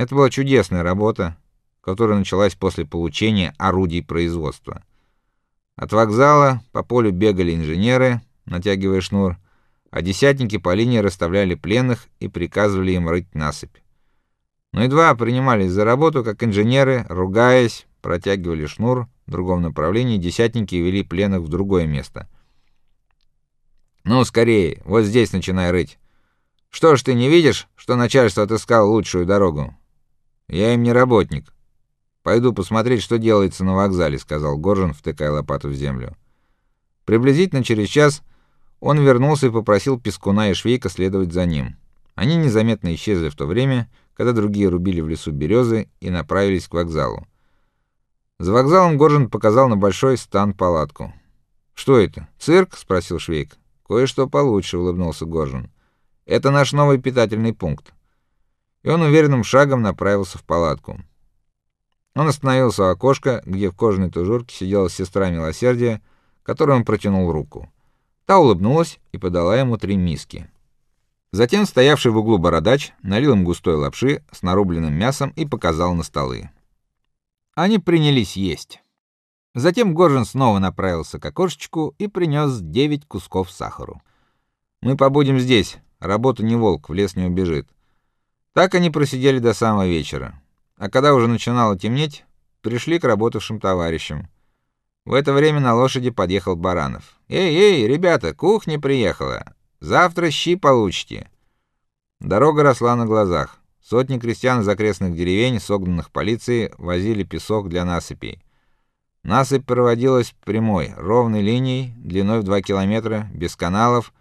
Это была чудесная работа, которая началась после получения орудий производства. От вокзала по полю бегали инженеры, натягивая шнур, а десятники по линии расставляли пленных и приказывали им рыть насыпь. Но едва принимались за работу, как инженеры, ругаясь, протягивали шнур в другом направлении, десятники вели пленных в другое место. Ну, скорее, вот здесь начинай рыть. Что ж ты не видишь, что начальство отыскало лучшую дорогу? Я им не работник. Пойду посмотреть, что делается на вокзале, сказал Горжин, втыкая лопату в землю. Приблизительно через час он вернулся и попросил Пескуна и Швейка следовать за ним. Они незаметно исчезли в то время, когда другие рубили в лесу березы и направились к вокзалу. За вокзалом Горжин показал на большой стан палатку. Что это? Цирк? спросил Швейк. Кое-что получше, улыбнулся Горжин. Это наш новый питательный пункт. И он уверенным шагом направился в палатку. Он остановился у окошка, где в кожаной тужурке сидела сестра Милосердия, которой он протянул руку. Та улыбнулась и подала ему три миски. Затем стоявший в углу бородач налил им густой лапши с нарубленным мясом и показал на столы. Они принялись есть. Затем Горжин снова направился к окошечку и принес девять кусков сахара. Мы побудем здесь, работа не волк, в лес не убежит. Так они просидели до самого вечера. А когда уже начинало темнеть, пришли к работавшим товарищам. В это время на лошади подъехал Баранов. Эй, эй, ребята, кухня приехала. Завтра щи получите. Дорога росла на глазах. Сотни крестьян из окрестных деревень, согнанных полицией, возили песок для насыпей. Насыпь проводилась прямой, ровной линией, длиной в 2 километра, без каналов,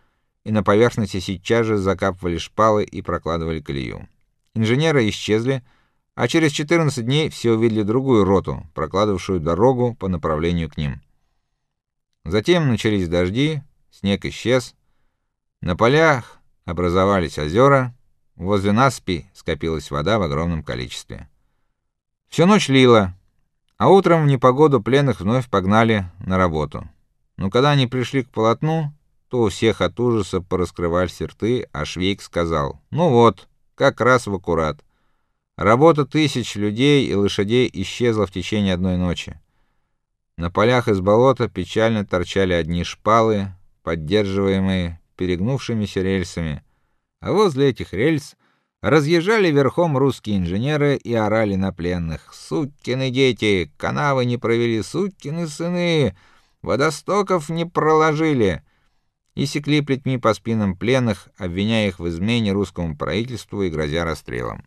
и на поверхности сейчас же закапывали шпалы и прокладывали колею. Инженеры исчезли, а через 14 дней все увидели другую роту, прокладывавшую дорогу по направлению к ним. Затем начались дожди, снег исчез, на полях образовались озера, возле насыпи скопилась вода в огромном количестве. Всю ночь лило, а утром в непогоду пленных вновь погнали на работу. Но когда они пришли к полотну, то у всех от ужаса пораскрывались рты, а Швейк сказал: "Ну вот, как раз в аккурат. Работа тысяч людей и лошадей исчезла в течение одной ночи. На полях из болота печально торчали одни шпалы, поддерживаемые перегнувшимися рельсами, а возле этих рельс разъезжали верхом русские инженеры и орали на пленных: "Сукины дети, канавы не провели, сукины сыны, водостоков не проложили" и секли плетьми по спинам пленных, обвиняя их в измене русскому правительству и грозя расстрелом.